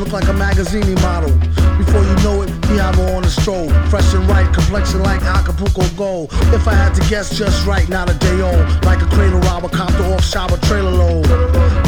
look like a magazine model. Before you know it, he have her on a stroll. Fresh and right, complexion like Acapulco gold. If I had to guess just right, not a day old. Like a cradle robber, copter off shop, a trailer load.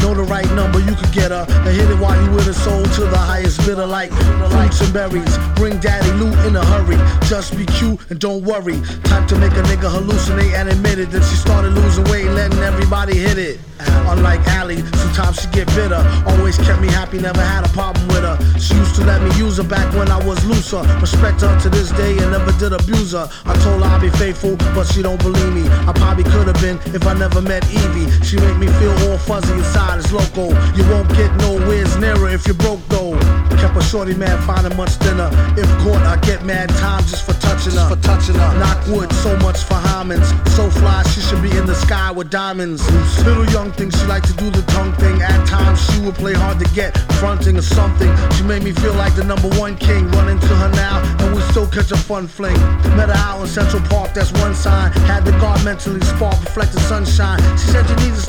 Know the right number, you could get her. And hit it while you with a soul to the highest bidder, like fruits and berries. Bring daddy loot in a hurry. Just be cute and don't worry. Time to make a nigga hallucinate and admit it. Then she started losing weight, letting everybody hit it. Unlike Allie, sometimes she get bitter. Always kept me happy, never had a problem with her. She used to let me use her back when I was looser. Respect her to this day and never did abuse her. I told her I'd be faithful, but she don't believe me. I probably could have been if I never met Evie. She make me feel all fuzzy inside, it's loco. You won't get nowhere nearer if you're broke though. Kept a shorty mad, finding much thinner. If caught, I get mad time just for touching her. For touching her. Knock wood, so much for Hymens. So fly, she should be in the sky with diamonds. Little young thing, she like to do the tongue thing. At times, she would play hard to get, fronting or something. She made me feel like the number one king. Run into her now, and we still catch a fun fling. Met her out in Central Park, that's one sign. Had the guard mentally spark, reflected sunshine. She said you need to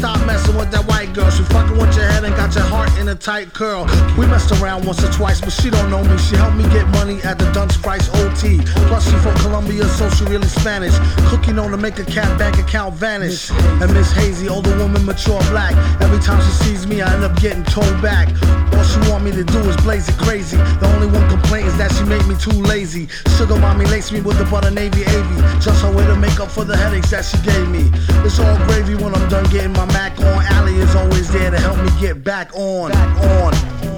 a tight curl. We messed around once or twice, but she don't know me. She helped me get money at the Dunce Price OT. Plus, she from Colombia, so she really Spanish. Cooking on to make a cat bank account vanish. And Miss Hazy, older woman, mature black. Every time she sees me, I end up getting told back. All she want me to do is blaze it crazy. The only one complaint is that she make me too lazy. Sugar mommy lace me with the butter navy AV. Just her way to make up for the headaches that she gave me. It's all gravy when I'm done getting my Mac on. Allie is always there to help me get back on back on.